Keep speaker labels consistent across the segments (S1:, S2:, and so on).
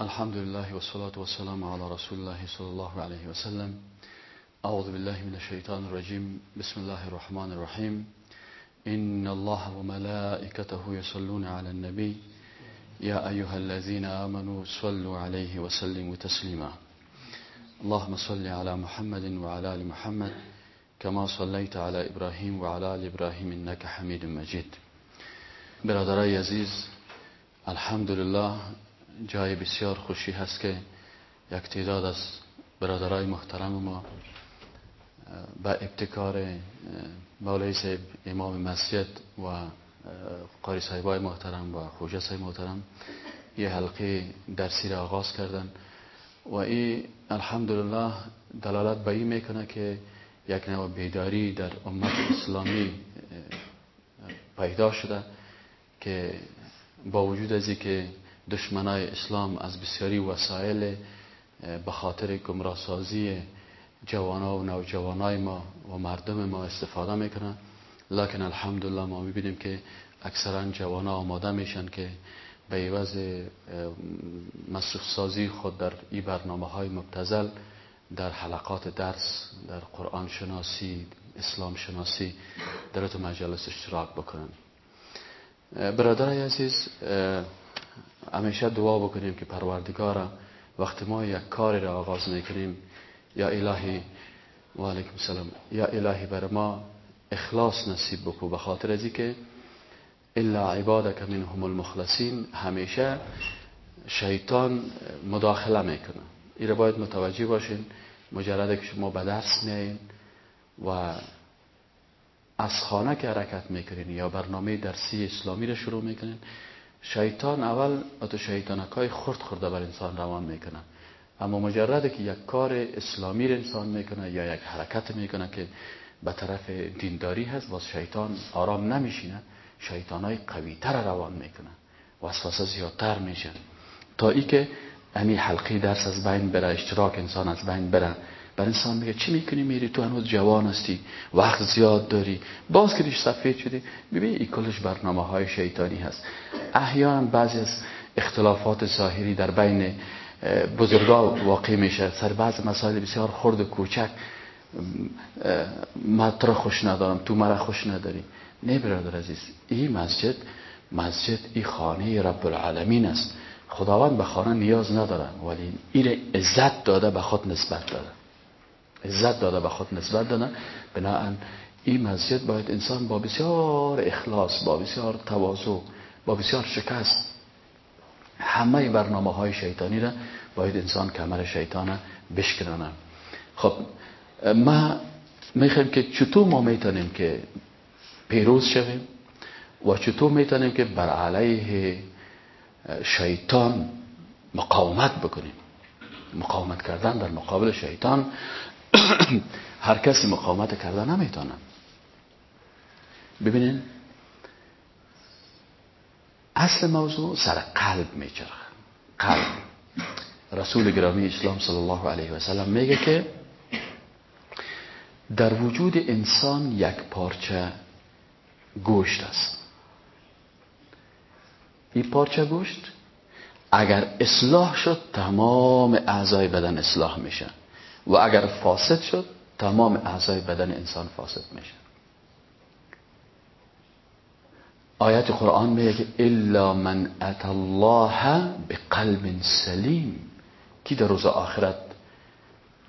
S1: الحمد لله والصلاة والسلام على رسول الله صلى الله عليه وسلم أعوذ بالله من الشيطان الرجيم بسم الله الرحمن الرحيم إن الله وملائكته يصلون على النبي يا أيها الذين آمنوا صلوا عليه وسلموا تسليما اللهم صل على محمد وعلى آل محمد كما صليت على إبراهيم وعلى آل إبراهيم إنك حميد مجيد برادرای عزیز الحمدلله جای بسیار خوشی هست که یک تعداد از برادرای محترم ما به ابتکار مولای صاحب امام مسجد و قاری صاحبای محترم و خوجه صاحب محترم یه حلقه درسی را آغاز کردن و این الحمدلله دلالت به این می‌کنه که یک نوع بیداری در امت اسلامی پیدا شده که با وجود از که دشمنای اسلام از بسیاری وسایل به خاطر گمراه سازی جوانا و نوجوانای ما و مردم ما استفاده می‌کنن. لکن الحمدلله ما می‌بینیم که اکثرا جوانا آماده میشن که به عوض مصرف سازی خود در این برنامه های مبتزل در حلقات درس در قرآن شناسی اسلام شناسی در تو مجلس اشتراک بکنن. برادرای عزیز همیشه دعا بکنیم که پروردگار وقتی ما یک کاری را آغاز می‌کنیم یا الهی و علیکم السلام. یا الهی بر ما اخلاص نصیب بکو به خاطر ازی که الا عبادک منهم المخلصین. همیشه شیطان مداخله می‌کنه. این باید متوجه باشین. مجرد که شما به درس میایین و از خانه که حرکت می‌کنین یا برنامه درسی اسلامی رو شروع می‌کنین. شیطان اول اتو شیطانک های خرد خورده بر انسان روان می‌کنه. اما مجرد که یک کار اسلامی رو انسان می‌کنه یا یک حرکت می‌کنه که به طرف دینداری هست باز شیطان آرام نمیشینه شیطان های قوی تر روان می‌کنه وسوسه زیادتر میشه. تا ای که امی حلقی درس از بین بره اشتراک انسان از بین بره بر انسان میگه چی می‌کنی میری؟ تو هنوز جوان هستی وقت زیاد داری. باز که دیش سفید شدی ببین این کلش برنامه های شیطانی هست. احیانا بعضی از اختلافات ظاهری در بین بزرگا واقع میشه. سر بعض مسائل بسیار خرد و کوچک. تو خوش ندارم تو مرا خوش نداری. نه برادر عزیز این مسجد مسجد این خانه رب العالمین است. خداوند به خانه نیاز نداره ولی این عزت داده به خود نسبت داده. عزت داده به خود نسبت داده. بنابراین این مسجد باید انسان با بسیار اخلاص با بسیار تواضع با بسیار شکست همه برنامه های شیطانی را باید انسان کمر شیطان بشکنانه. خب ما می‌خوایم که چطور ما می‌تونیم که پیروز شویم و چطور می‌تونیم که بر علیه شیطان مقاومت بکنیم. مقاومت کردن در مقابل شیطان هر کسی مقاومت کردن نمی‌تونه. ببینین اصل موضوع سر قلب میچرخ قلب. رسول گرامی اسلام صلی الله علیه و سلم میگه که در وجود انسان یک پارچه گوشت است. این پارچه گوشت اگر اصلاح شد تمام اعضای بدن اصلاح میشه. و اگر فاسد شد تمام اعضای بدن انسان فاسد میشه آیت قرآن میگه الا من ات الله بقلب سلیم. کی در روز آخرت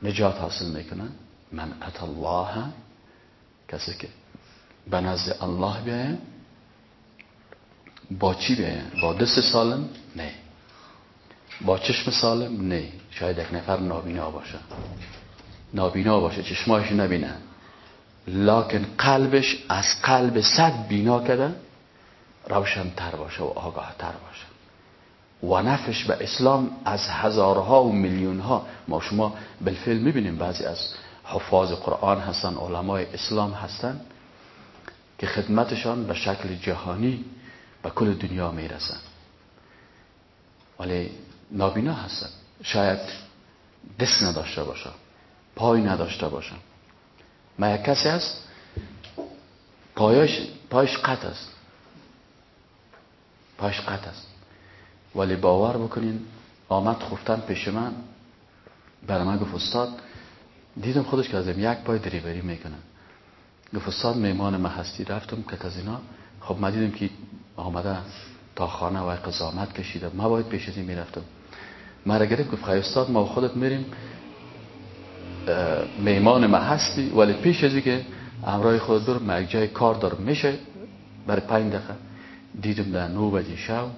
S1: نجات حاصل می‌کنن؟ من ات الله. کسی که به نزد الله بیاین با چی بیاین؟ با دست سالم؟ نه. با چشم سالم؟ نه. شاید یک نفر نابینا باشه. نابینا باشه. چشمایش نبینه. لکن قلبش از قلب صد بینا کرده روشن تر باشه و آگاه تر باشه. و نفش به اسلام از هزارها و میلیون ها ما شما بالفعل می‌بینیم بعضی از حفاظ قرآن هستن علمای اسلام هستن که خدمتشان به شکل جهانی به کل دنیا می‌رسن. ولی نابینا هستن. شاید دست نداشته باشه پای نداشته باشه ما یک کسی هست؟ پایش پایش قط است. پایش قط است. ولی باور بکنین آمد خفتن پیش من. برای من گفت استاد دیدم خودش که ازم یک پای دریبری می‌کنه. گفت استاد میمان ما هستی. رفتم که از اینا. خب من دیدم که آمده تا خانه و قضامت کشیده. ما باید پیش از این می‌رفتم. مرا گرفت گفت استاد ما خودت میریم میمان ما هستی ولی پیش از که امرای خود دور ما جای کار دارم. میشه؟ برای پنج دقیقه. دیدم در نو بجه شو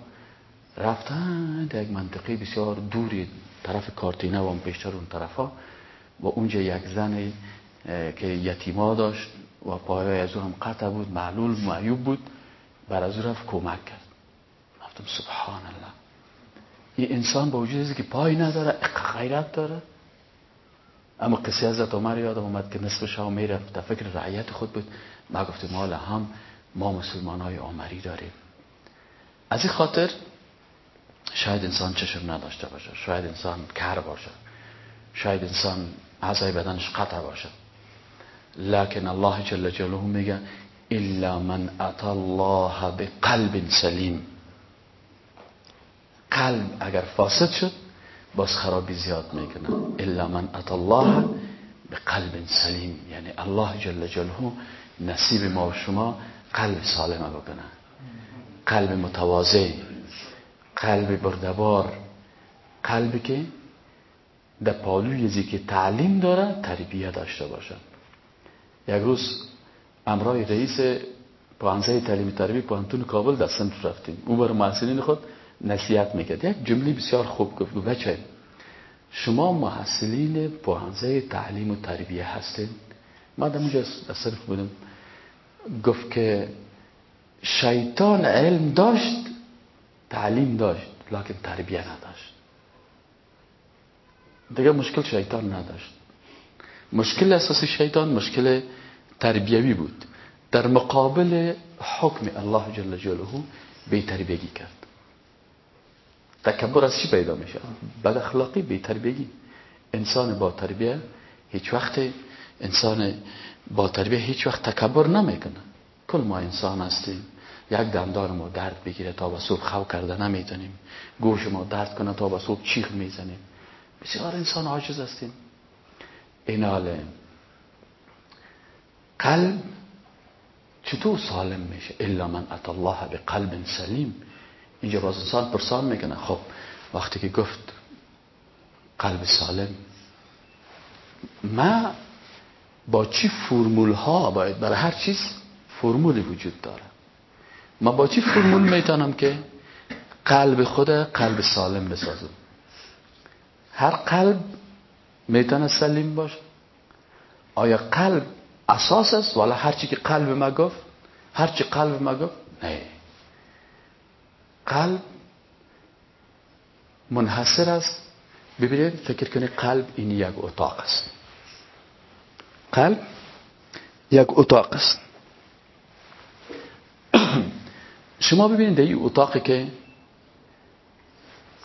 S1: رفتن در یک منطقه بسیار دوری طرف کارتینه و اون پیشتر اون طرفا. و اونجا یک زن که یتیما داشت و پایه از هم قطع بود معلول معیوب بود. بر از رفت کمک کرد. گفتم سبحان الله. این انسان با وجود که پای نداره غیرت داره. اما قصه از عمر یادم اومد که نصف شام می‌رفت در فکر رعیت خود بود. ما گفتیم حالا هم ما مسلمان های آمری داریم. از این خاطر شاید انسان چشم نداشته باشه. شاید انسان کر باشه. شاید انسان اعضای بدنش قطع باشه. لکن الله جل جلاله میگه الا من اتا الله بقلب سلیم. قلب اگر فاسد شد باز خرابی زیاد می‌کنه الا من اتا الله بقلب سلیم. یعنی الله جل جلاله نصیب ما و شما قلب سالمه بکنه قلب متواضع قلب بردبار قلبی که در پالوی که تعلیم داره تربیه داشته باشه. یک روز امرای رئیس پانزه تعلیم تربیه پانتون کابل در سنت رفتیم. او بر محسنین خود نصیحت می‌کرد. یک جمله بسیار خوب گفت. بچه شما محصلین پانزه تعلیم و تربیه هستین؟ ما در اونجا در بودم گفت که شیطان علم داشت تعلیم داشت لکن تربیه نداشت. دیگه مشکل شیطان نداشت. مشکل اساسی شیطان مشکل تربیوی بود. در مقابل حکم الله جل جلاله بی تربیگی کرد. تکبر از چی پیدا میشه؟ بد اخلاقی بی تربیگی انسان با تربیه هیچ وقت انسان با تربیه هیچ وقت تکبر نمی‌کنه. کل ما انسان هستیم. یک دندان ما درد بگیره تا به صبح خو کرده نمی‌تونیم. گوش ما درد کنه تا به صبح چیخ می‌زنیم. بسیار انسان عاجز هستیم. این حاله قلب چطور سالم میشه؟ الا من ات الله به قلب سلیم. اینجا باز انسان پرسان می‌کنه. خب وقتی که گفت قلب سالم ما با چی فرمول ها باید برای هر چیز فرمولی وجود داره. ما با چی فرمول می‌تونم که قلب خود قلب سالم بسازم؟ هر قلب می‌تونه سلیم باشه. آیا قلب اساس است؟ ولی هرچی که قلب ما گفت هرچی قلب ما گفت نه. قلب منحصر است. ببینید فکر کنید قلب این یک اتاق است. قلب یک اتاق است. شما ببینید در این اتاقی که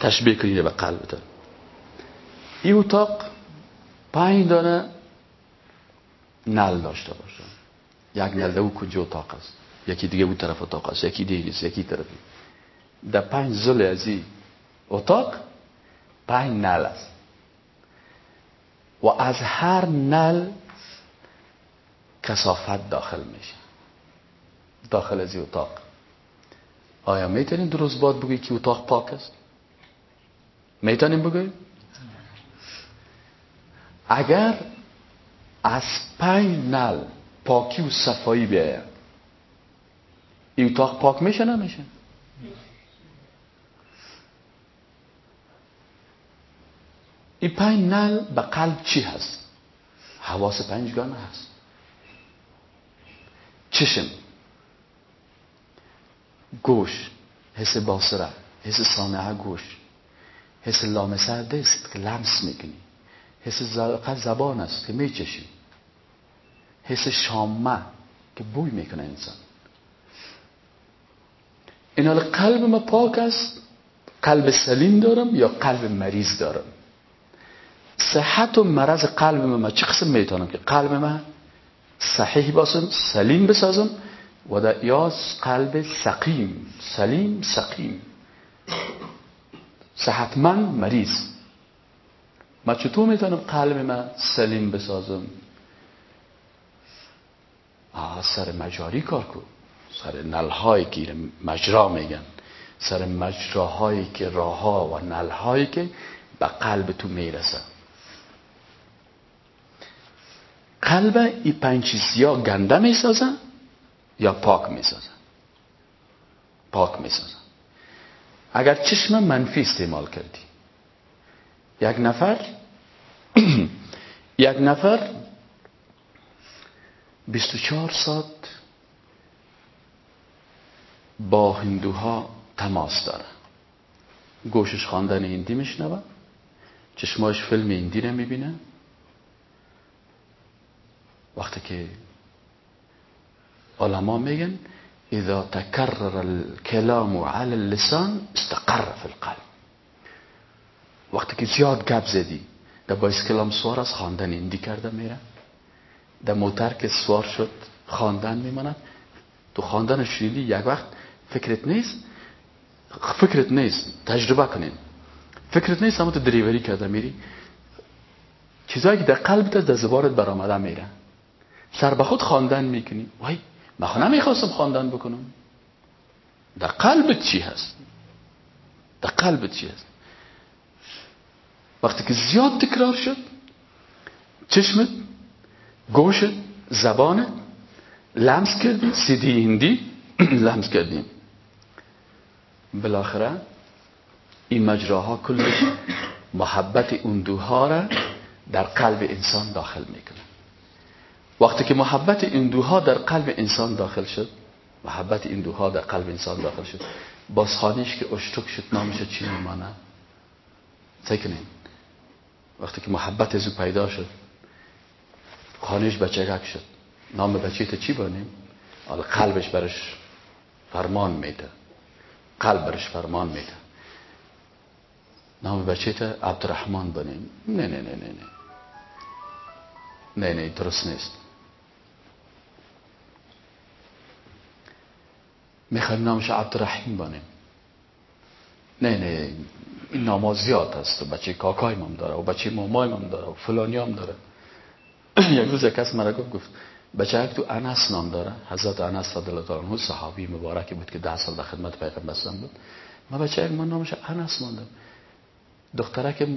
S1: تشبیه کنید به قلبتان این اتاق پنج دانه نل داشته باشه. یک نل او کجا اتاق است؟ یکی دیگه بود طرف اتاق است یکی دیگه است یکی طرفی در پنج زل از این اتاق پنج نل است. و از هر نل کسافت داخل میشه. داخل از این اتاق. آیا می‌تونین درست باد بگوی که اتاق پاک است؟ می‌تونین بگوی اگر از پنج نل پاکی و صفایی بیاید این اتاق پاک میشه نمیشه؟ این پنج نل به قلب چی هست؟ حواس پنجگانه هست. چشم. گوش. حس باصره حس سامعه گوش. حس لامسه دست که لمس می‌کنی. حس زبان است که میچشی. حس شامه که بوی می‌کنه انسان. این حال قلب ما پاک است. قلب سلیم دارم یا قلب مریض دارم؟ صحت و مرض قلب ما. چه قسم می‌تونم که قلب ما صحیح باسم سلیم بسازم؟ و در یا قلب سقیم سلیم سقیم. صحتمند مریض. من چطور می‌تونم قلب من سلیم بسازم؟ آه سر مجاری کار کن. سر نلهای گیر مجرا میگن. سر مجراهایی که راهها و نلهایی که به قلب تو می‌رسه قلب این پنج چیز یا گنده می‌سازن یا پاک می‌سازن. پاک می‌سازن. اگر چشم منفی استعمال کردی یک نفر یک نفر 24 ساعت با هندوها تماس داره. گوشش خواندن هندی میشنوه چشماش فیلم هندی رو می‌بینه. وقتی که علما میگن اذا تکرر الكلام على اللسان استقر في القلب. وقتی که زیاد گپ زدی در باعث کلام سوار از خواندن هندی کرده میره. در موتر که سوار شد خواندن میماند. تو خواندن شنیدی یک وقت فکرت نیست؟ فکرت نیست تجربه کنین. فکرت نیست اما تو دریوری کرده میری. چیزایی که در قلبت در زبارت برآمده میره. سر به خود خواندن می‌کنی. وای من نمی‌خواستم خواندن بکنم. در قلبت چی هست؟ در قلبت چی هست؟ وقتی که زیاد تکرار شد چشمت گوشت زبانت لمس کردی سیدی هندی لمس کردیم بالاخره این مجراها کلش محبت اون دوها را در قلب انسان داخل می‌کنه. وقتی که محبت این دوها در قلب انسان داخل شد محبت این دوها در قلب انسان داخل شد خانیش که اشتک شد نامش چی میمانه سکنین وقتی که محبت از پیدا شد خانیش بچگک شد. نام بچه چی بانیم حالا قلبش برش فرمان میده. قلب برش فرمان میده. نام بچه تا عبدالرحمن بانیم نه نه نه نه نه. نه نه درست نیست. می‌خوایم نامش عبدالرحیم بانیم نه نه این نام زیاد هست و بچه کاکای هم داره و بچه مامای هم داره و فلانی هم داره. یک روز کس مرا گفت بچه تو انس نام داره حضرت انس رضی الله عنه صحابی مبارکی بود که ده سال در خدمت پیغمبر بود. ما بچه من نامش انس ماندم. دختره که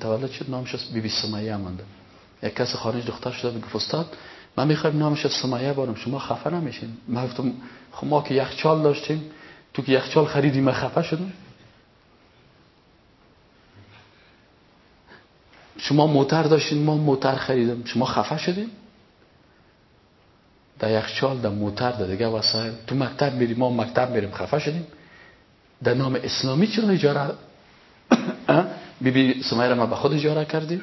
S1: تولد شد نامش بی بی سمیه مانده. یک کس خانه دختر شده گفت استاد من می‌خوایم نامش سمیه بارم شما خفه نمیشین. من گفتم خب ما که یخچال داشتیم تو که یخچال خریدیم من خفه شدم. شما موتر داشتین ما موتر خریدم. شما خفه شدیم در یخچال در موتر در دیگه وسایل. تو مکتب میریم ما مکتب میریم خفه شدیم. در نام اسلامی چرا اجاره؟ بی بی سمیره ما به خود اجاره کردیم.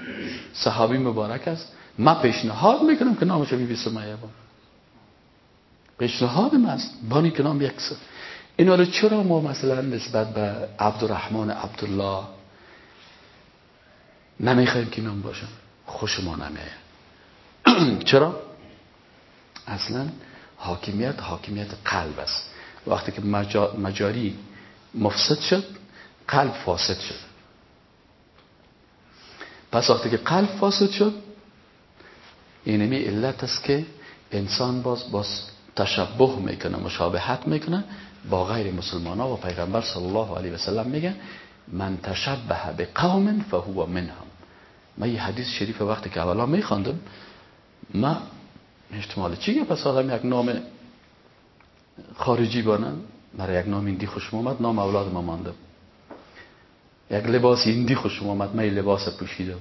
S1: صحابی مبارک است. ما پیشنهاد می‌کنم که نامش بی بی سمیه با پیشنهاد است بانی که نام یک اینا رو چرا ما مثلا نسبت به عبدالرحمن عبدالله نمی‌خوایم که نام باشم خوش ما نمیه. چرا؟ اصلا حاکمیت حاکمیت قلب است. وقتی که مجاری مفسد شد قلب فاسد شد. پس وقتی که قلب فاسد شد اینمی علت است که انسان باز باز تشبه می‌کنه مشابهت می‌کنه با غیر مسلمان ها و پیغمبر صلی الله علیه و سلم میگه من تشبه به قوم فهو منهم. من یه حدیث شریف وقتی که اولا میخواندم ما احتمال چیه؟ پس آدم یک نام خارجی بانن مرا یک نام ایندی خوش آمد نام اولاد ما ماندم. یک لباس ایندی خوش آمد من لباس پوشیدم.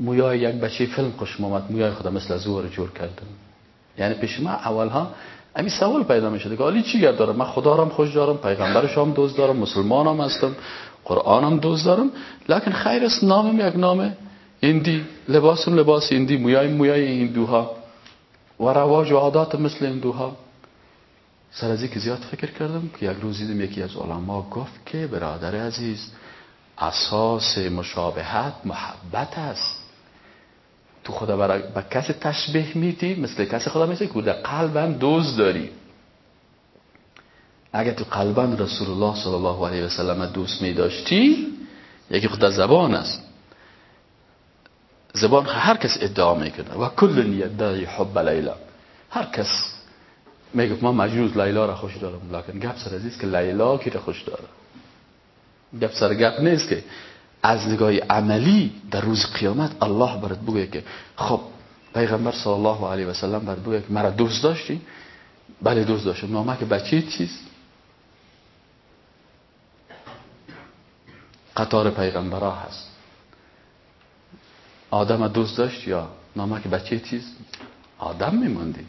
S1: مویای یک بچه فیلم خوش آمد مویای خودم مثل زور جور کردم. یعنی پیش ما اولها امی سوال پیدا می شده که حالی چی گرد دارم؟ من خدا رام خوش دارم پیغمبرش هم دوست دارم مسلمان هم هستم قرآن هم دوست دارم. لکن خیر است نامم یک نام ایندی لباسم لباس ایندی مویای مویای هندوها. و رواج و عادات مثل هندوها. سر از که زیاد فکر کردم که یک روز دیدم یکی از علما گفت که برادر عزیز اساس مشابهت محبت است. تو خدا برای به کسی تشبیه میدی؟ مثل کسی خدا میسی که در قلبم دوست داری. اگر تو قلبان رسول الله صلی الله علیه و سلم دوست می داشتی یکی خود زبان است. زبان هر کس ادعا می‌کنه. و کل یدعی حب لیلا. هر کس میگه ما مجنون لیلا را خوش دارم. لکن گپ سر عزیز که لیلا کی را خوش داره. گپ سر گپ نیست که از نگاه عملی در روز قیامت الله برات بگه که خب پیغمبر صلی الله علیه و سلم برات بگه که مرا دوست داشتی؟ بله دوست داشتم. نامه که بچه چیست؟ قطار پیغمبرا هست. آدم دوست داشت یا نامه که بچه چیز آدم میماندی.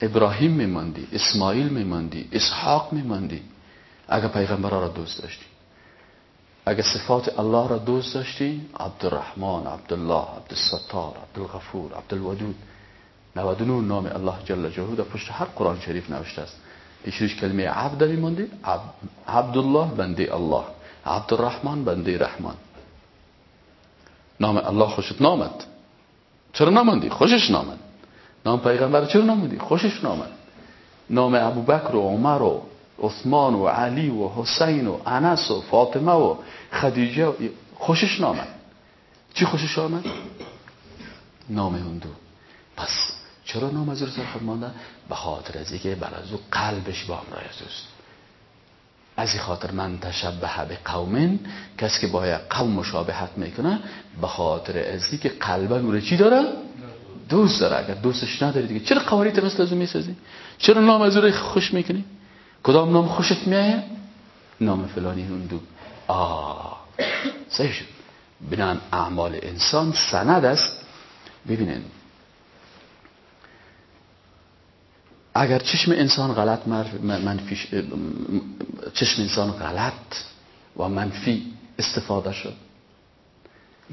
S1: ابراهیم میماندی اسماعیل میماندی اسحاق میماندی. اگر پیغمبرا را دوست داشتی. اگر صفات الله را دوست داشتی عبدالرحمن عبدالله عبدالستار عبدالغفور عبدالودود 99 نام الله جل جلاله در پشت هر قرآن شریف نوشته است. پیشش کلمه عبد میماندی عبدالله بنده الله. عبدالرحمن بنده رحمان. نام الله خوشت نامد. چرا نامندی خوشش نامد. نام پیغمبر چرا نامندی خوشش نامد. نام ابوبکر و عمر و عثمان و علی و حسین و انس و فاطمه و خدیجه خوشش نامد. چی خوشش آمد؟ نام اون دو. پس چرا نام از رسول خود مانده؟ به خاطر از اینکه بر از قلبش با امرای است. از این خاطر من تشبه به قومن کسی که با قوم مشابهت می‌کنه به خاطر از که قلبا او چی داره؟ دوست داره. اگر دوستش نداری دیگه چرا قواریت مثل از او می‌سازی؟ چرا نام از خوش می‌کنی؟ کدام نام خوشت میایه نام فلانی اون دو آه. صحیح شد. بنان اعمال انسان سند است. ببینین. اگر چشم انسان غلط منفی چشم انسان غلط و منفی استفاده شد.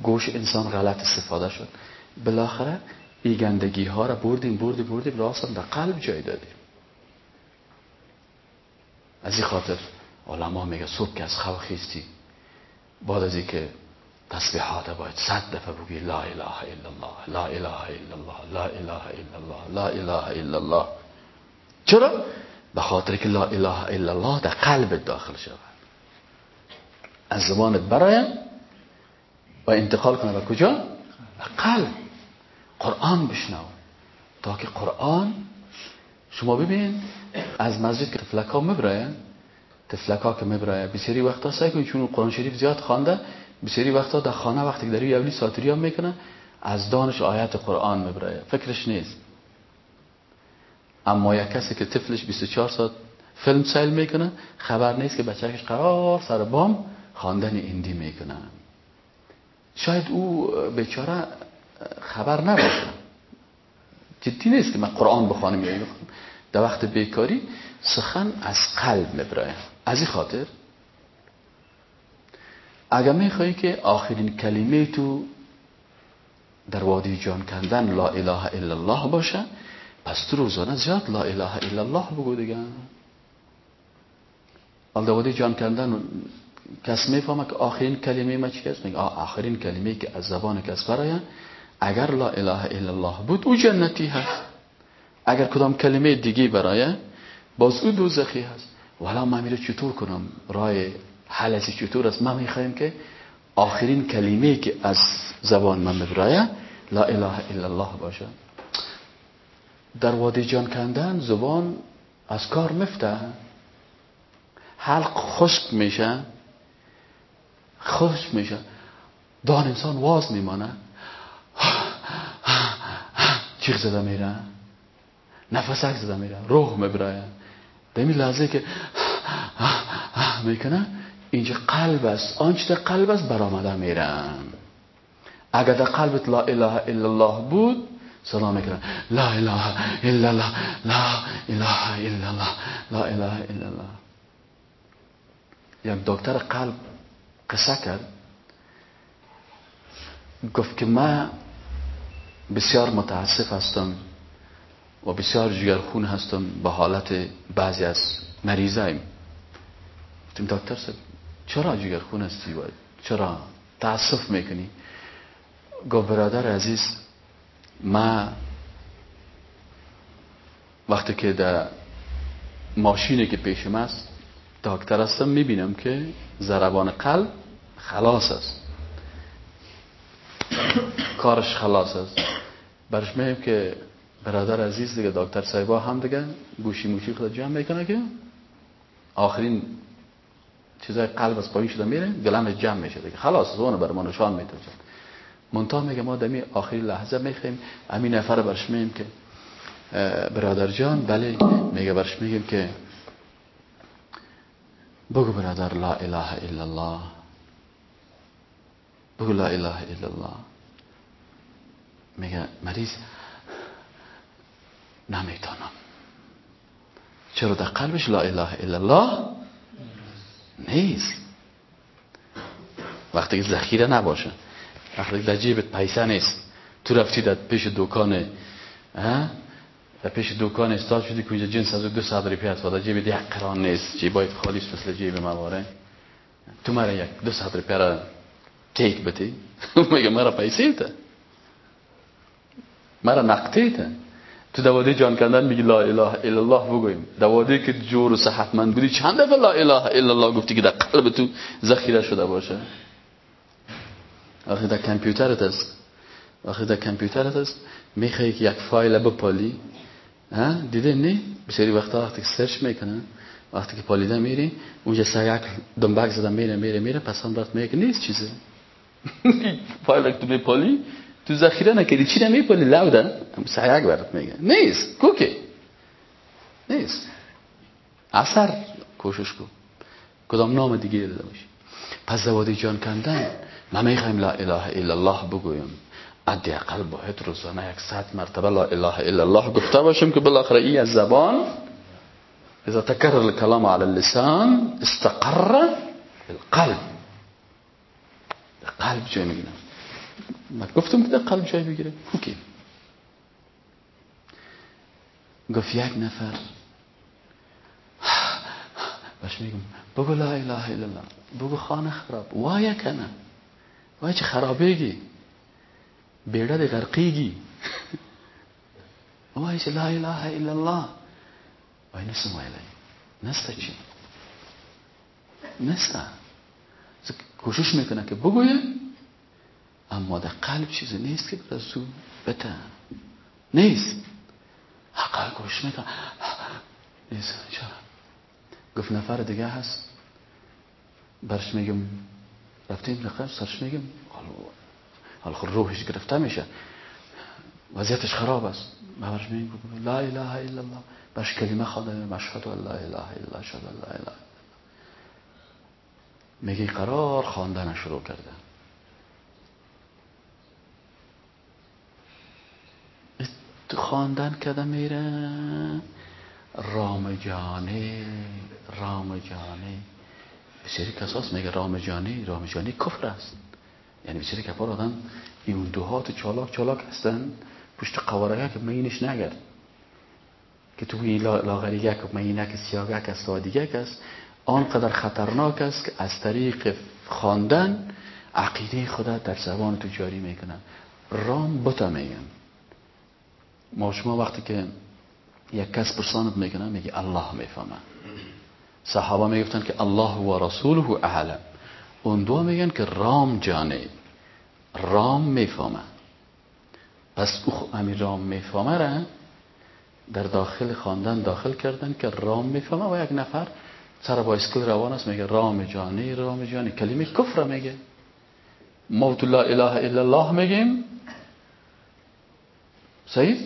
S1: گوش انسان غلط استفاده شد. بالاخره ای گندگی ها را بردیم بردیم بردیم راستم در قلب جای دادیم. از این خاطر علما میگه صبح که از خواب خیستی. بعد از اینکه تسبیحات باید صد دفعه بگی لا اله الا الله لا اله الا الله لا اله الا الله لا اله الا الله. چرا؟ به خاطر که لا اله الا الله در قلب داخل شود. از زبانت برایم و انتقال کنه به کجا؟ قلب. قرآن بشنو. تا که قرآن شما ببین از مسجد تفلک ها مبراین تفلک ها که مبرایه. بسیاری وقتا سعی کنید چون قرآن شریف زیاد خوانده بسیاری وقتا در خانه وقتی که در یولی ساتری هم می‌کنه از دانش آیت قرآن مبرایه. فکرش نیست. اما یک کسی که طفلش 24 ساعت فیلم سیل می‌کنه خبر نیست که بچهش قرار سر بام خواندن ایندی می‌کنه. شاید او بیچاره خبر نباشه. جدی نیست که من قرآن بخوانم یا در وقت بیکاری سخن از قلب مبراه. از این خاطر اگر میخوایی که آخرین کلمه تو در وادی جان کندن لا اله الا الله باشه پس تو روزانه زیاد لا اله الا الله بگو دیگه. الدوادی جان کندن کس می‌فهمه که آخرین کلمه ما چی است؟ میگه آخرین کلمه که از زبان کس برای اگر لا اله الا الله بود او جنتی هست. اگر کدام کلمه دیگه برای باز او دوزخی هست. ولی ما میره چطور کنم؟ رای حل از چطور است؟ ما می‌خوایم که آخرین کلمه که از زبان من برای لا اله الا الله باشه. در وادی جان کندن زبان از کار مفته حلق خشک میشه. خشک میشه. دان انسان واز میمانه. چیخ زده میره. نفسک زده میره. روح می‌بره دمی لحظه که می‌کنه اینجا قلب است. آنچه در قلب است برآمده میره اگر در قلبت لا اله الا الله بود سلام می‌کنن. لا اله الا الله لا اله الا الله لا اله الا الله. یک دکتر قلب قصه کرد. گفت که من بسیار متاسف هستم. و بسیار جگرخون هستم به حالت بعضی از مریضایم. گفتیم دکتر سب چرا جگرخون هستی؟ چرا تاسف می‌کنی؟ گفت برادر عزیز ما وقتی که در ماشینی که پیشم است دکتر هستم می‌بینم که ضربان قلب خلاص است. کارش خلاص است. برش میگم که برادر عزیز دیگه دکتر سایبا هم دیگه گوشی موشی خود جمع می‌کنه که آخرین چیزای قلب از پایین شده میره گلمش جمع میشه دیگه. خلاص اون بر ما نشان میده. منتها میگه ما دمی آخری لحظه میخیم همین نفر برش میگیم که برادر جان بله میگه برش میگیم که بگو برادر لا اله الا الله. بگو لا اله الا الله. میگه مریض نمی‌تونم چرا در قلبش لا اله الا الله نیست؟ وقتی که ذخیره نباشه. وقتی در جیبت پیسه نیست. تو رفتی در پیش دکان در پیش دکان استاد شدی که جنس از دو صد روپیه است. و در جیب یک قران نیست. جیبایت خالیش مثل جیب مواره. تو مرا یک دو صد روپیه را تیک بتی میگه مرا پیسه تا مرا نقطه تا تو دواده جان کندن میگی لا اله الا الله بگویم. دواده که جور و صحتمند بودی چند دفعه لا اله الا الله گفتی که در قلب تو ذخیره شده باشه؟ وقتی در کامپیوترت است وقتی در کامپیوترت است می‌خوای که یک فایل بپالی؟ ها؟ دیده نه بسیاری وقتا وقتی که سرچ می‌کنن وقتی که پالیده میری اونجا سیک دنبک زدن میره میره میره پس هم وقت میگه نیست چیزه. فایل تو میپالی تو ذخیره نکردی. چی نمیپالی لوده سیک برات میگه. نیست. کوکی نیست. اثر. کوشش کن. کدام نام دیگه داده باشی پس زوادی جان کندن. ما می‌خوایم لا اله الا الله بگویم. حداقل باید روزانه یک صد مرتبه لا اله الا الله گفته باشیم که بالاخره این از زبان اذا تکرر الكلام على اللسان استقر القلب. قلب جای ما گفتم که قلب جای بگیره. اوکی. گفت یک نفر. باش میگم. بگو لا اله الا الله. بگو خانه خراب. وای کنه. وای چه خرابیگی. بیړه د غرقیږي. وای چې لا اله الا الله. وای نسم ویلی نسته چی؟ نسته. کوشش میکنه که بگویه اما در قلب چیزی نیست که بر تو بته نیست. حقا کوشش می‌کنه. نیست. چرا؟ گفت نفر دیگه هست. برش میگم رفتیم رقم سرش میگم حالا خود روحش گرفته میشه. وضعیتش خراب است. باورش میگه لا اله الا الله. باش کلمه خواندن مشهد لا اله الا الله لا اله میگه قرار خواندن شروع کرده خواندن کده میره. رام جانه بسیاری کساس میگه رام جانی رام جانی کفر است. یعنی بسیاری که آدم این دوهات چالاک چالاک هستن. پشت قواره که مینش نگرد. که توی لاغریگه که سیاگه که سادیگه است آنقدر خطرناک است که از طریق خواندن عقیده خدا در زبان تو جاری می‌کنن. رام بتا میگن. ما شما وقتی که یک کس پرسانت می‌کنن میگه الله می‌فهمه. صحابه می‌گفتن که الله و رسوله اعلم. اون دو میگن که رام جانه. رام می‌فهمه. پس او همین رام می‌فهمه را در داخل خواندن داخل کردن که رام می‌فهمه و یک نفر سر بایسکل روان است میگه رام جانی رام جانی کلمه کفر میگه. موت لا اله الا الله میگیم. صحیح؟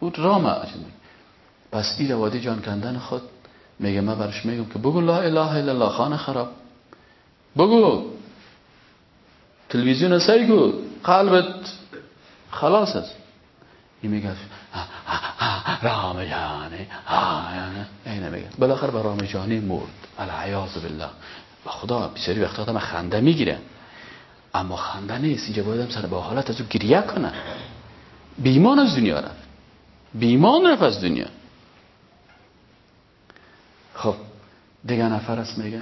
S1: بود رام پس این روادی جان کندن خود میگه من برش میگم که بگو لا اله الا الله خانه خراب. بگو. تلویزیون کو قلبت خلاص است. این میگه رام جانی اینه میگه. بالاخره به رام جانی مرد. العیاذ بالله. و خدا بسیاری وقتا آدم خنده می‌گیره. اما خنده نیست. اینجا باید سر با حالت از او گریه کنه. بیمان از دنیا رفت بیمان رفت از دنیا. خب دیگه نفر است میگه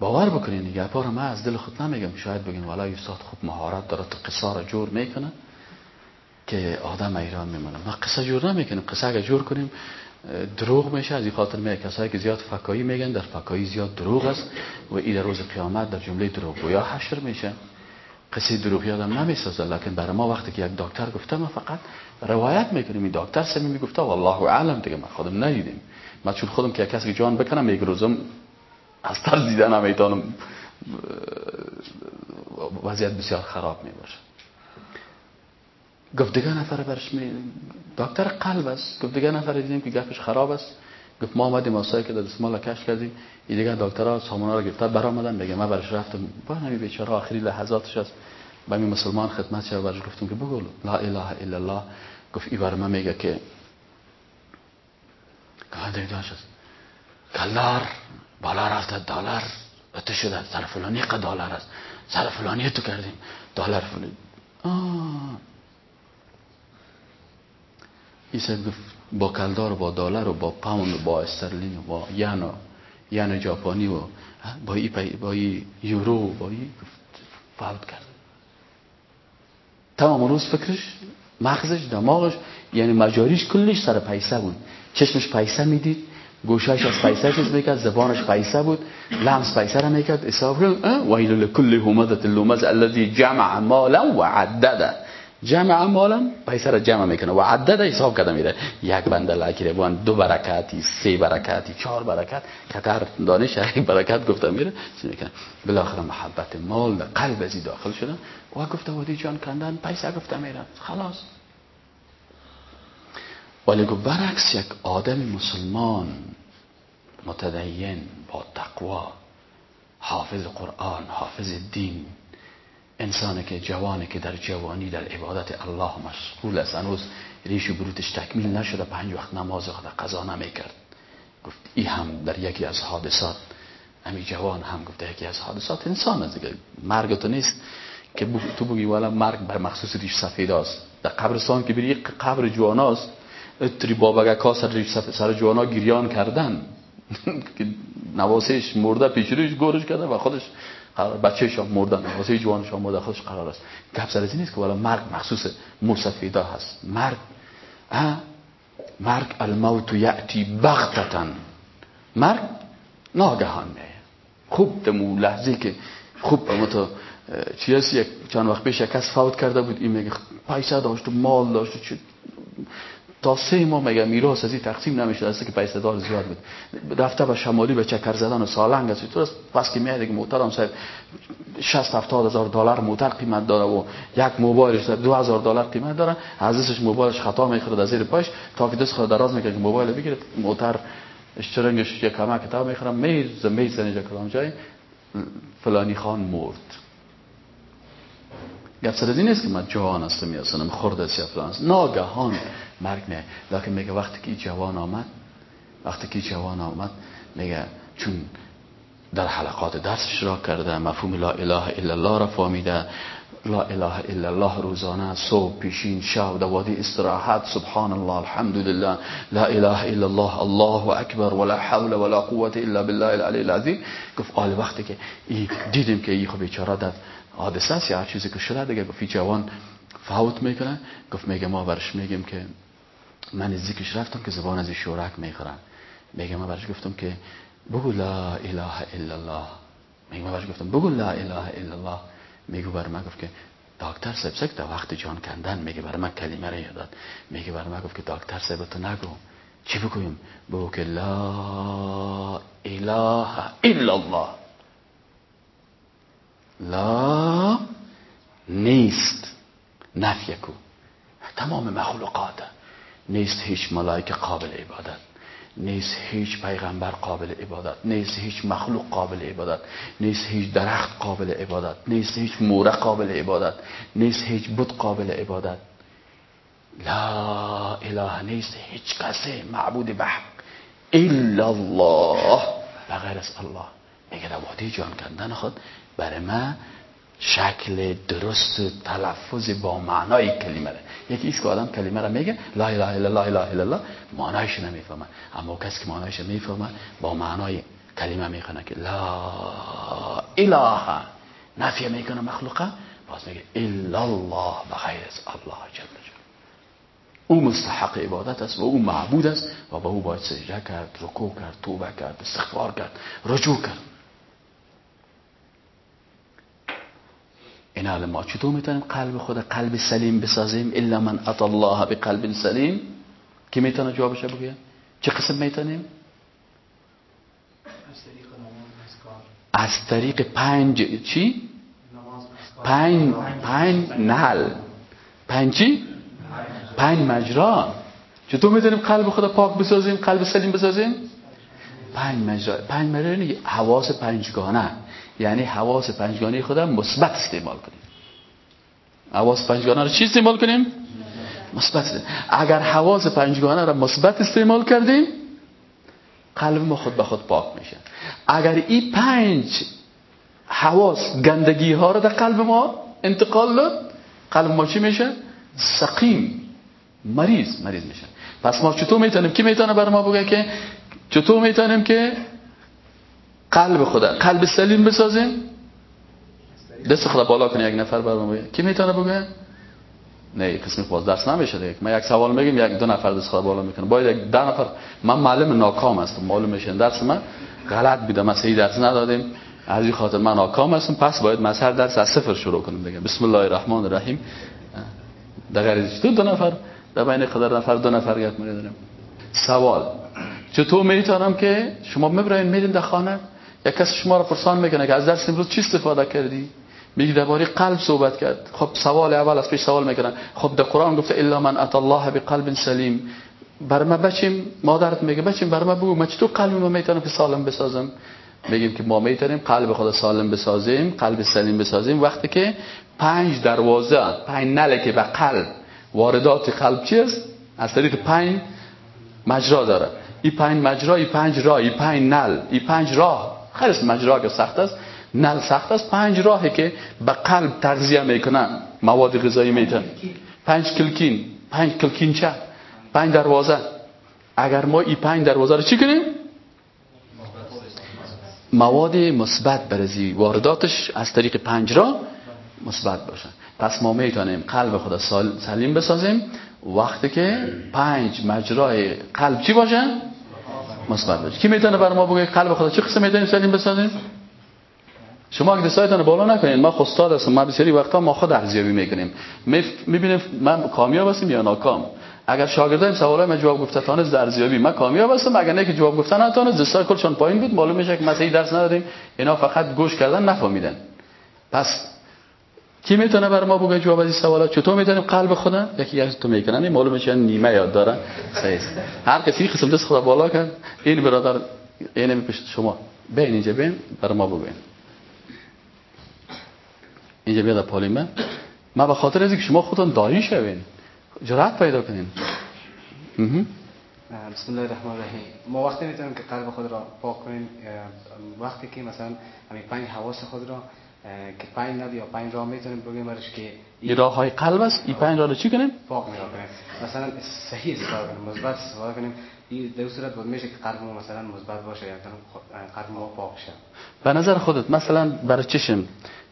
S1: باور بکنین دیگه بار من از دل خود نمیگم شاید بگین والا استاد خوب مهارت داره تو قصه را جور می‌کنه که آدم ایران میمونه. ما قصه جور نمی‌کنیم قصه اگه جور کنیم دروغ میشه. از این خاطر میگه کسایی که زیاد فکایی میگن در فکایی زیاد دروغ است و این روز قیامت در جمله دروغ یا حشر میشه. قصه دروغ یادم نمی‌سازه. لکن برای ما وقتی که یک دکتر گفته ما فقط روایت می‌کنیم. این دکتر سمی می‌گفته والله اعلم دیگه ما خودم ندیدیم. ما چون خودم که کسی جان بکنم یک روزم از تر دیدن هم وضعیت بسیار خراب می باشه گفت دیگه نفر برش می دکتر قلب است. گفت دیگه نفر دیدیم که گفش خراب است. گفت ما آمدیم آسایی که دستمال کش کردیم این دیگه ها سامونا رو گفت برآمدن دیگه ما برش رفتم با همین بیچاره آخری لحظاتش است. با می مسلمان خدمت شد برش گفتم که بگو لا اله الا الله. گفت ای بر میگه که گفت داشت. کلار بالا رفته دلار تو شده. سر فلانی قد دلار است. سر فلانی تو کردیم. دلار فلانی آه. ایسا گفت با کلدار با دلار و با پاوند و با استرلین و با ین و ین ژاپنی و با ای, پی با ای یورو و با ای فوت کرد. تمام روز فکرش مغزش دماغش یعنی مجاریش کلش سر پیسه بود. چشمش پیسه می‌دید گوشایش از پیسه چیز می‌کرد زبانش پیسه بود لمس پیسه را می‌کرد حساب کرد ویل لکل همزه لومز الذي جمع مالا و عدده. جمع مالا پیسه را جمع می‌کنه. و عدده حساب کرده میره یک بنده لکیره وان دو برکاتی سه برکاتی چهار برکت کتر دانش یک برکت گفته میره. چی می‌کنه؟ بالاخره محبت مال قلب ازی داخل شده. و گفته ودی جان کندن پیسه گفته میره خلاص. ولی گفت برعکس یک آدم مسلمان متدین با تقوا حافظ قرآن حافظ دین انسانی که جوانی که در جوانی در عبادت الله مشغول است. هنوز ریش و بروتش تکمیل نشده. پنج وقت نماز خود قضا نمی‌کرد گفت ای هم در یکی از حادثات. همی جوان هم گفته یکی از حادثات انسان است. دیگه مرگ تو نیست که تو بگی والا مرگ بر مخصوص ریش سفید است. در قبرستان که بری قبر جواناست اتری بابگه کا سر, سر جوانا گریان کردن. که نواسهش مرده پیش گورش کرده و خودش بچهش هم مردن نواسه جوانش هم مرده خودش قرار است. گپ سر نیست که والا مرگ مخصوص مرسفیدا هست. مرگ. مرگ الموت یعتی بغتتا. مرگ ناگهان نه خوب دمو لحظه که خوب به تو چیزی یک چند وقت پیش کس فوت کرده بود. این میگه پیسه داشت و مال داشت تا سه ماه مگه میراث از این تقسیم نمیشه از که پیسه دار زیاد بود. رفته به شمالی به چکر زدن و سالنگ است. تو پس که میاد که محترم صاحب 60 70 هزار دلار موتر قیمت داره و یک موبایلش 2000 دلار قیمت داره. ازش موبایلش خطا می‌خوره از زیر پاش. تا که دست خود دراز می‌کنه که موبایل بگیره موتر اشترنگش یک کمک کتاب می‌خرم میز میز کلام جای فلانی خان مرد. گفت سر نیست که من جوان هستم میاسنم خورد است یا فلان ناگهان مرگ نه. لکن میگه وقتی که جوان آمد وقتی که جوان آمد میگه چون در حلقات درسش را کرده مفهوم لا اله الا الله را فهمیده. لا اله الا الله روزانه صبح پیشین شب دوادی استراحت سبحان الله الحمد لله لا اله الا الله الله اکبر ولا حول ولا قوت الا بالله العلی العظیم. گفت آل وقتی که دیدیم که این خب بیچاره در حادثه است یا هر چیزی که شده دیگه گفت جوان فوت می‌کنه. گفت میگه ما برش میگیم که من ذکرش رفتم که زبان از شورک می‌خورن. میگه ما برش گفتم که بگو لا اله الا الله. میگه ما برش گفتم بگو لا اله الا الله. میگه بر من گفت که دکتر صاحب تا وقت جان کندن. میگه بر من کلمه رو یاداد میگه بر من گفت که دکتر صاحب تو نگو. چی بگویم؟ بگو که لا اله الا الله. لا نیست. نفیه کو. تمام مخلوقات. نیست هیچ ملائکه قابل عبادت. نیست هیچ پیغمبر قابل عبادت. نیست هیچ مخلوق قابل عبادت. نیست هیچ درخت قابل عبادت. نیست هیچ موره قابل عبادت. نیست هیچ بود قابل عبادت. لا اله نیست هیچ کسی معبود به الا الله. بغیر از الله. میگه وادی جان کندن خود برای من شکل درست تلفظ با معنای کلمه را یکی ایست که آدم کلمه را میگه لا اله الا الله اله الا الله معنایش نمی‌فهمه. اما کسی که معنایش می‌فهمه با معنای کلمه می‌کنه که لا اله. نفیه می‌کنه مخلوقه باز میگه الا الله بغیر از الله جل جلاله. او مستحق عبادت است و او معبود است و به او باید سجده کرد رکوع کرد توبه کرد استغفار کرد رجوع کرد. این حال ما چطور می‌تونیم قلب خود قلب سلیم بسازیم الا من اطا الله به قلب سلیم کی می‌تونه جوابش بگه چه قسم می‌تونیم از طریق پنج چی پنج پنج نل پنج چی پنج مجرا چطور می‌تونیم قلب خدا پاک بسازیم قلب سلیم بسازیم پنج مجرا پنج مجرا یعنی حواس پنجگانه یعنی حواس پنجگانه خدا مثبت استعمال کنیم. حواس پنجگانه رو چی استعمال کنیم؟ مثبت اگر حواس پنجگانه رو مثبت استعمال کردیم قلب ما خود به خود پاک میشه. اگر این پنج حواس گندگی ها رو در قلب ما انتقال داد قلب ما چی میشه؟ سقیم مریض مریض میشه. پس ما چطور می‌تونیم؟ کی می‌تونه بر ما بگه که چطور می‌تونیم که قلب خدا. قلب سلیم بسازیم. دست خدا بالا کنه یک نفر بر ما بگه. کی می‌تونه بگه؟ نه قسم باز درس نمیشه دیگه. ما یک سوال میگیم یک دو نفر دست خدا بالا می‌کنه. باید یک ده نفر. من معلم ناکام هستم معلوم میشه درس من غلط بوده. ما صحیح درس ندادیم. از این خاطر من ناکام هستم. پس باید مثلا درس از صفر شروع کنیم دیگه. بسم الله الرحمن الرحیم. در دو, دو نفر. در بین خدا نفر دو نفر گپ داریم سوال. چطور می‌تونم که شما می‌برین میرین در خانه؟ یک کس شما رو پرسان می‌کنه که از درس امروز چی استفاده کردی؟ میگه درباره قلب صحبت کرد. خب سوال اول از پیش سوال می‌کنن. خب در قرآن گفته الا من ات الله بقلب سلیم. بر ما بچیم مادرت میگه بچیم بر ما بگو من چطور قلب ما می‌تونم سالم بسازم؟ میگیم که ما می‌تونیم قلب خدا سالم بسازیم قلب سلیم بسازیم. وقتی که پنج دروازه پنج نله که به قلب واردات قلب چی است؟ از طریق پنج مجرا داره. این پنج مجرا این پنج راه این پنج نل این پنج راه. خیلی مجرا که سخت است. نل سخت است. پنج راهی که به قلب تغذیه می‌کنن. مواد غذایی میتن. پنج کلکین. پنج کلکین چه؟ پنج دروازه. اگر ما این پنج دروازه رو چی کنیم؟ مواد مثبت برزی. وارداتش از طریق پنج راه مثبت باشه. پس ما می‌تونیم قلب خدا سلیم بسازیم. وقتی که پنج مجرای قلب چی باشه؟ مثبت باشه کی می‌تونه بر ما بگه قلب خدا چه قسم می‌تونیم سلیم بسازیم شما اگه دستایتون بالا نکنید ما خستاد هستم ما بسیاری وقتا ما خود ارزیابی می‌کنیم. می‌بینیم من کامیاب هستم یا ناکام؟ اگر شاگردایم سوالای من جواب گفته تانست در ارزیابی. من کامیاب هستم اگر نه که جواب گفتن نتونست دستای کلشون پایین بود معلوم میشه که مثلا درس ندادیم. اینا فقط گوش کردن نفهمیدن. پس کی می‌تونه بر ما بگه جواب از این سوالات؟ چطور می‌تونیم قلب خدا یکی از تو می‌کنن این معلومه چه نیمه یاد داره. صحیح هر کسی قسم دست خدا بالا کرد. این برادر این پیش شما. بین اینجا بین بر ما بگوین. اینجا بیاد پالیمه ما به خاطر از که شما خودتون دایی شوین جرأت پیدا کنین.
S2: بسم الله الرحمن الرحیم ما وقتی می‌تونیم که قلب خود را پاک کنیم وقتی که مثلا همین پنج حواس خود را که پنج نبی یا پنج راه می‌تونیم بگیم برش که
S1: این راه های قلب است این پنج راه رو چی کنیم؟
S2: پاک نگاه کنیم. مثلا صحیح استفاده کنیم مثبت استفاده کنیم. این در صورت بود میشه که قلب ما مثلا مثبت باشه یا قلب ما پاک شه.
S1: به نظر خودت مثلا برای چشم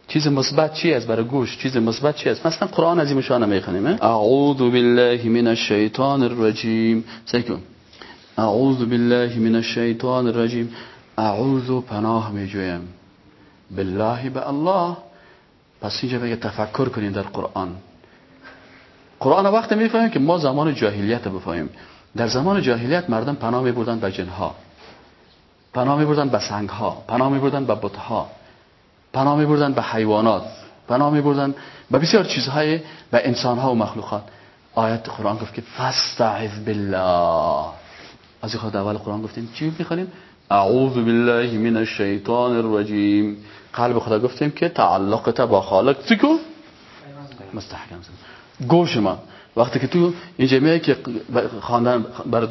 S1: چیز مثبت چی است برای گوش؟ چیز مثبت چی است؟ مثلا قرآن عظیم شان می‌خونیم اعوذ بالله من الشیطان الرجیم. سکون اعوذ بالله من الشیطان الرجیم. اعوذ پناه میجویم. بالله به الله. پس اینجا بگه تفکر کنیم در قرآن. قرآن وقت می‌فهمیم که ما زمان جاهلیت بفهمیم. در زمان جاهلیت مردم پناه میبردن به جنها. پناه میبردن به سنگها. پناه میبردن به بتها. پناه میبردن به حیوانات. پناه میبردن به بسیار چیزهای به انسانها و مخلوقات. آیت قرآن گفت که فاستعذ بالله. از خود اول قرآن گفتیم چی می‌خوانیم؟ اعوذ بالله من الشیطان الرجیم. قلب خدا گفتیم که تعلقت با خالق. چی کو مستحکم گوش ما. وقتی که تو اینجا میای که خواندن بر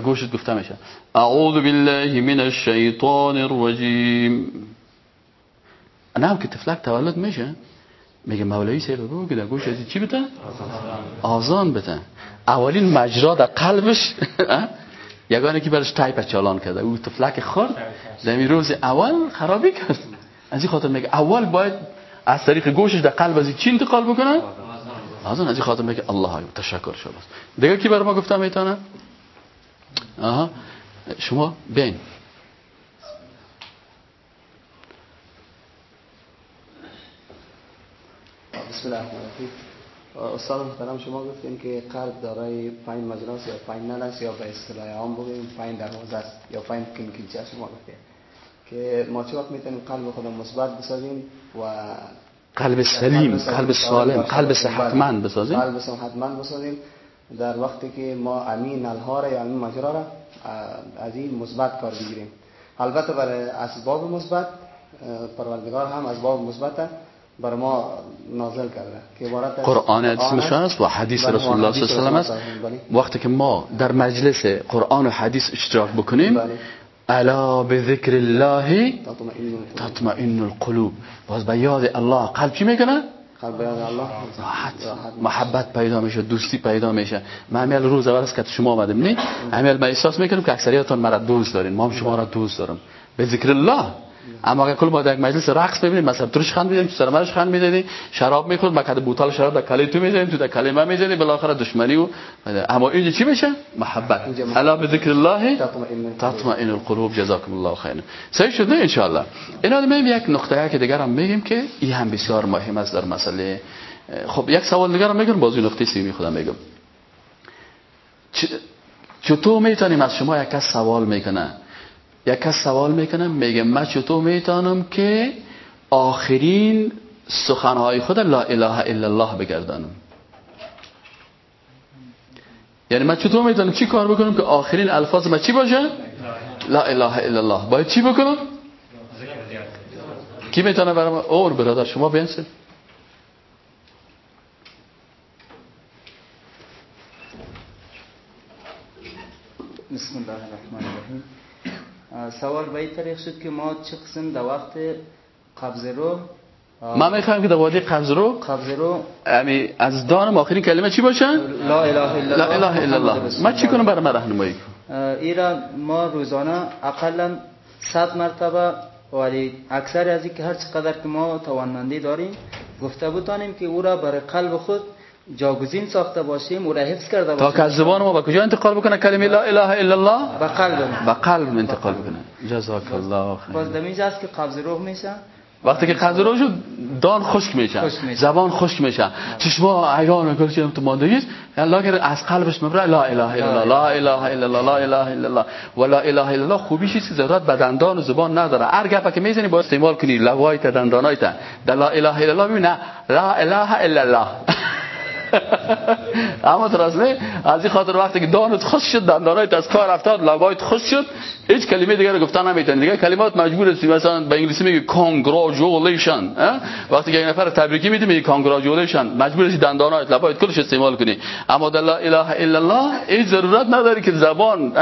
S1: گوشت گفته میشه. اعوذ بالله من الشیطان الرجیم. نه که تفلک تولد میشه. میگه مولوی سیر بگو که در گوش از چی بته آزان بته اولین مجرا در قلبش یگانه که برش تایپ چالان کرده. او تفلک خورد. زمین روز اول خرابی کرد. از این خاطر میگه اول باید از طریق گوشش در قلب از چی انتقال بکنه از اون از این خاطر میگه الله تشکر شما دیگه کی بر ما گفتم می‌تونه آها شما بین
S2: بسم الله الرحمن الرحیم استاد محترم شما گفتین که قلب دارای پنج مجراست یا پنج نل است یا به اصطلاح عام بگیم پنج دروازه است یا پنج کلکلیچه شما گفتین که ما چه وقت می‌تونیم قلب خودم مثبت بسازیم و
S1: قلب سلیم قلب سالم قلب صحتمند بسازیم.
S2: قلب صحتمند بسازیم. در وقتی که ما امین نلها را یا امین مجرا را از این مثبت کار بگیریم البته برای اسباب مثبت پروردگار هم اسباب مثبت بر ما نازل کرده که عبارت
S1: قرآن حدیث است و حدیث بله، رسول الله صلی الله علیه و است. بله. وقتی که ما در مجلس قرآن و حدیث اشتراک بکنیم الا بذکر الله تطمئن القلوب. باز به یاد الله. قلب چی می‌کنه؟
S2: قلب یاد الله.
S1: محبت پیدا میشه دوستی پیدا میشه. ما همیل روز اول از که شما آمدیم نه؟ همیل ما احساس می‌کنیم که اکثریتون مرا دوست دارین. ما هم شما را دوست دارم. به ذکر الله. اما کل ما در یک مجلس رقص ببینیم مثلا ترش خند میدیم سرمرش خند می‌دادی شراب می‌خورد ما کده بوتال شراب در کلی تو می‌زنیم تو در کلمه می‌زنیم بالاخره دشمنی و اما اینجا چی میشه؟ محبت. الا بذکر الله تطمئن. القلوب جزاكم الله خیر صحیح شد نه ان شاء الله اینا میم یک نقطه که دیگر هم میگیم که این هم بسیار مهم است در مسئله خب یک سوال دیگر هم میگم باز نقطه سیمی خودم میگم. چطور می‌تونیم از شما یک کس سوال می‌کنه؟ یک کس سوال می‌کنم میگه من چطور می‌تونم که آخرین سخنهای خود لا اله الا الله بگردانم؟ یعنی من چطور می‌تونم چی کار بکنم که آخرین الفاظ من چی باشه؟ لا اله الا الله. باید چی بکنم؟ کی می‌تونه برام اور برادر شما بینسید
S2: بسم الله الرحمن الرحیم. سوال به این طریق شد که ما چه قسم در وقت قبض رو
S1: ما می‌خوایم که در وادی قبض رو
S2: قبض رو
S1: یعنی از دانم آخرین کلمه چی باشه؟
S2: لا اله الا
S1: لا اله الا الله. ما چی کنم برای من راهنمایی
S2: ایرا ما روزانه اقلا 100 مرتبه ولی اکثر از این که هر چقدر که ما توانمندی داریم گفته بتانیم که او را برای قلب خود جاگزین ساخته باشیم او را حفظ کرده باشیم
S1: تا که از زبان ما به کجا انتقال بکنه؟ کلمه لا اله الا الله؟
S2: به قلب
S1: به قلب انتقال بکنه. جزاک الله خیر.
S2: باز دمیج است که قبض روح میشه.
S1: وقتی که قبض روح شد دان خشک میشه. زبان خشک میشه. چشما عیان کل چیز تو الله از قلبش مبره لا اله الا الله لا اله الا الله لا اله الا الله. و لا اله الا الله خوبیش است ضرورت به دندان و زبان نداره. هر گپی که می‌زنی با استعمال کنی. لوایت دندانایت. لا اله الا الله ببین لا اله الا الله. اما ترسله از این خاطر وقتی که دانت خوش شد دندانایت از کار افتاد لبایت خوش شد هیچ کلمه دیگه رو گفتن نمی‌تونی دیگه کلمات مجبور هستی. مثلا به انگلیسی میگه congratulation وقتی که نفر تبریکی میده میگه congratulation مجبور هستی دندانایت لبایت کلش استعمال کنی. اما در لا اله الا الله این ضرورت نداری که زبان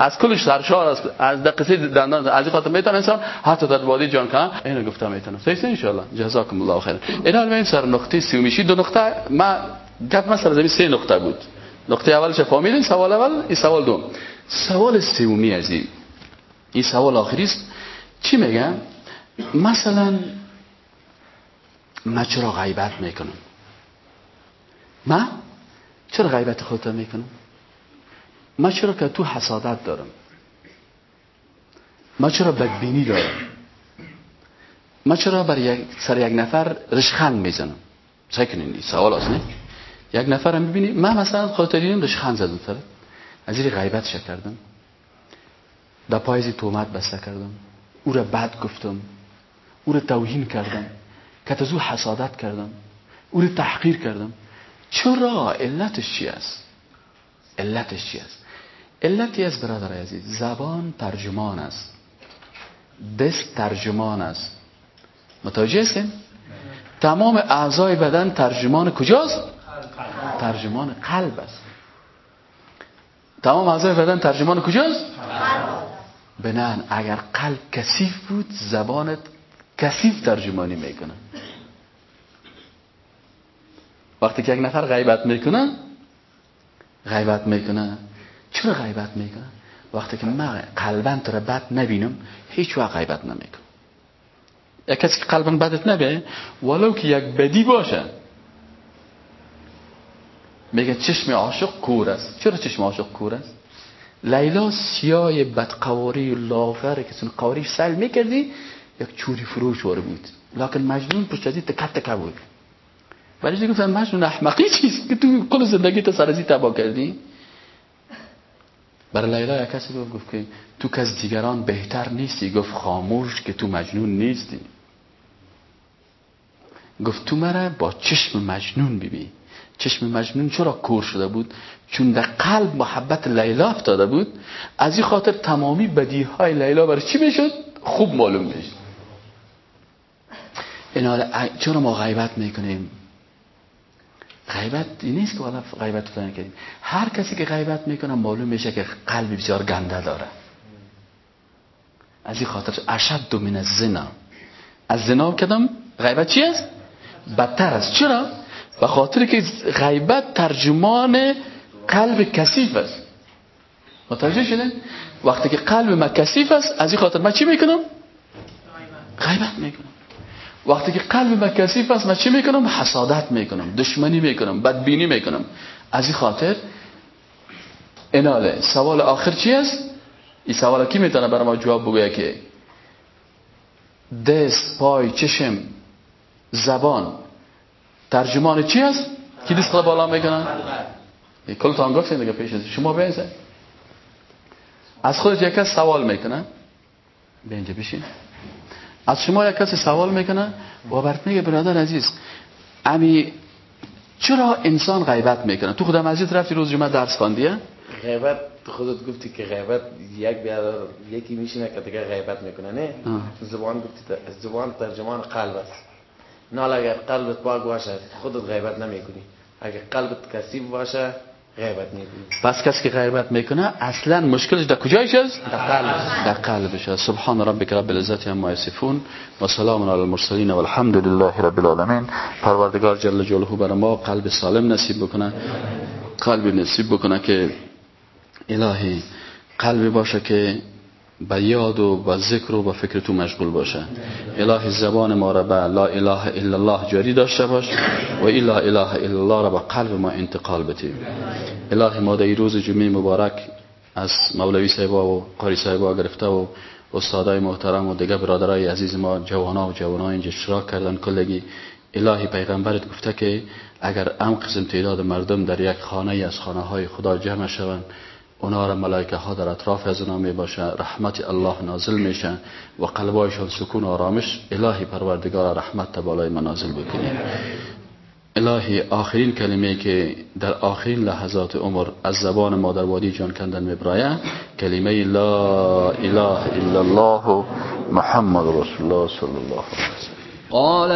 S1: از کلش سرشار است از دقیقه دندان از این خاطر می‌تونه انسان حتی در وادی جان کن. اینو گفتم می‌تونه صحیح ان شاء الله جزاکم الله خیر این سر نقطه سومیشی دو نقطه ما گپ مثلا زمین سه نقطه بود. نقطه اولش فهمیدین سوال اول این سوال دوم. سوال سومی از این این سوال آخری است چی میگم مثلا من چرا غیبت می‌کنم؟ من؟ چرا غیبت خودت می‌کنم؟ من چرا که تو حسادت دارم؟ من چرا بدبینی دارم؟ من چرا بر یک سر یک نفر رشخند می‌زنم؟ چه کنین سوال است نه؟ یک نفر هم ببینی من مثلا خاطرینم داشت خند زدم سر از این غیبت کردم؟ در پایزی تومت بسته کردم. او را بد گفتم. او را توهین کردم. که از حسادت کردم. او را تحقیر کردم. چرا؟ علتش چی است؟ علتش چی است؟ علتی از برادر عزیز زبان ترجمان است. دست ترجمان است. متوجه هستین؟ تمام اعضای بدن ترجمان کجاست؟ ترجمان قلب است. تمام اعضای بدن ترجمان کجاست؟ بنان اگر قلب کثیف بود زبانت کثیف ترجمانی می‌کنه. وقتی که یک نفر غیبت می‌کنه غیبت می‌کنه؟ چرا غیبت می‌کنه؟ وقتی که من قلبا تو را بد نبینم هیچ وقت غیبت نمی‌کنم. یک کسی که قلبا بدت نبینه ولو که یک بدی باشه. میگه چشم عاشق کور است. چرا چشم عاشق کور است؟ لیلا سیای بدقواری و لافر که قواریش سل می‌کردی یک چوری فروش واره بود. لکن مجنون پشت از تکت تکه بود. برای گفتن مجنون احمقی چیست؟ که تو کل زندگی تا سرزی تبا کردی؟ برای لیلا یک کسی گفت که تو که از دیگران بهتر نیستی. گفت خاموش که تو مجنون نیستی. گفت تو مرا با چشم مجنون ببین چشم مجنون چرا کور شده بود؟ چون در قلب محبت لیلا افتاده بود. از این خاطر تمامی بدیه های لیلا برای چی می‌شد؟ خوب معلوم می‌شد این چرا ما غیبت می‌کنیم؟ غیبت نیست که والا غیبت فلان کنیم هر کسی که غیبت می‌کنه معلوم میشه که قلب بسیار گنده داره. از این خاطر اشد من از زنا از زنا کدام؟ غیبت چی است؟ بدتر است. چرا؟ به خاطر که غیبت ترجمان قلب کثیف است. متوجه شده وقتی که قلب ما کثیف است از این خاطر من چی می‌کنم؟ غیبت می‌کنم. وقتی که قلب ما کثیف است من چی می‌کنم؟ حسادت می‌کنم دشمنی می‌کنم بدبینی می‌کنم. از این خاطر اناله. سوال آخر چی است؟ این سوال کی می‌تونه برای ما جواب بگویه که دست پای چشم زبان ترجمان چی است؟ کی دست بالا می‌کنن کل تا گفتین دیگه پیش شما بینزه از خودت یک سوال می‌کنه. به بشین. از شما یک کسی سوال می‌کنه و برات میگه برادر عزیز امی چرا انسان غیبت می‌کنه؟ تو خودم عزیز رفتی روز جمعه درس خواندی
S3: غیبت خودت گفتی که غیبت یک بیادر یکی میشینه که دیگه غیبت می‌کنه نه؟ زبان گفتی زبان ترجمان قلب است نه اگر قلبت پاک باشه خودت غیبت نمی‌کنی. اگر قلبت کثیف باشه غیبت می‌کنی.
S1: پس کسی که غیبت می‌کنه اصلا مشکلش در کجایش است در قلبش. است سبحان ربک رب العزت عما یصفون و سلام علی المرسلین و الحمد لله رب العالمین. پروردگار جل جلاله بر ما قلب سالم نصیب بکنه قلب نصیب بکنه که الهی قلبی باشه که به یاد و به ذکر و به فکر تو مشغول باشه. الهی زبان ما را به لا اله الا الله جاری داشته باش و الا اله الا الله را به قلب ما انتقال بده. الهی ما در روز جمعه مبارک از مولوی صاحبا و قاری صاحبا گرفته و استادای محترم و دیگه برادرای عزیز ما جوانا و جوانا اینجا اشتراک کردن. کلگی الهی پیغمبرت گفته که اگر ام قسم تعداد مردم در یک خانه از خانه های خدا جمع شوند اونا را ملائکه ها در اطراف از اونا می باشه رحمت الله نازل میشه و قلبایشان سکون و آرامش. الهی پروردگار رحمت بالای منازل بکنی الهی آخرین کلمه که در آخرین لحظات عمر از زبان ما در وادی جان کندن میبرایه کلمه لا اله الا الله محمد رسول الله صلی الله علیه وسلم
S4: قال